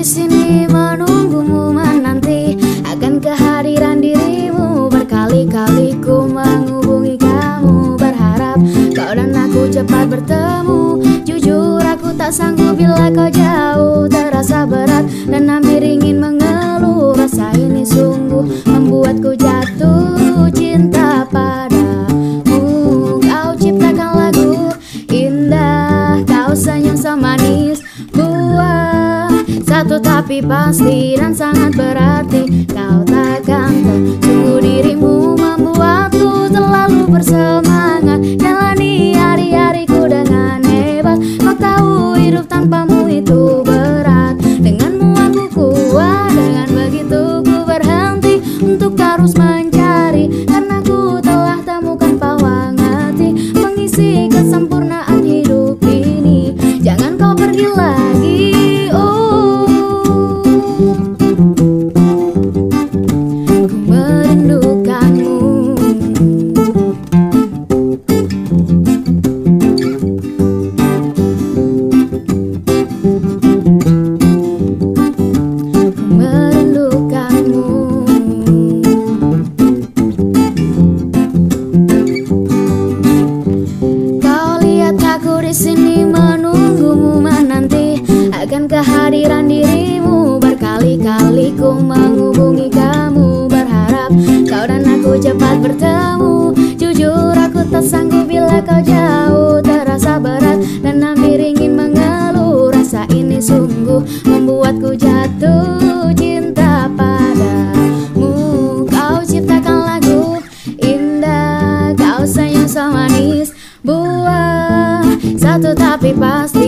di sini menunggumu menanti. Akan kehadiran dirimu berkali-kali ku menghubungi kamu. Berharap kau dan aku cepat bertemu. Jujur aku tak sanggup bila kau jauh terasa ber pasti dan sangat berarti. Kau takkan tersungguh dirimu membuatku selalu bersemangat kehadiran dirimu. Berkali-kali ku menghubungi kamu. Berharap kau dan aku cepat bertemu. Jujur aku tak sanggup bila kau jauh. Terasa berat dan hampir ingin mengeluh. Rasa ini sungguh membuatku jatuh cinta padamu. Kau ciptakan lagu indah. Kau senyum semanis buah. Satu tapi pasti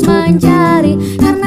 terus mencari karena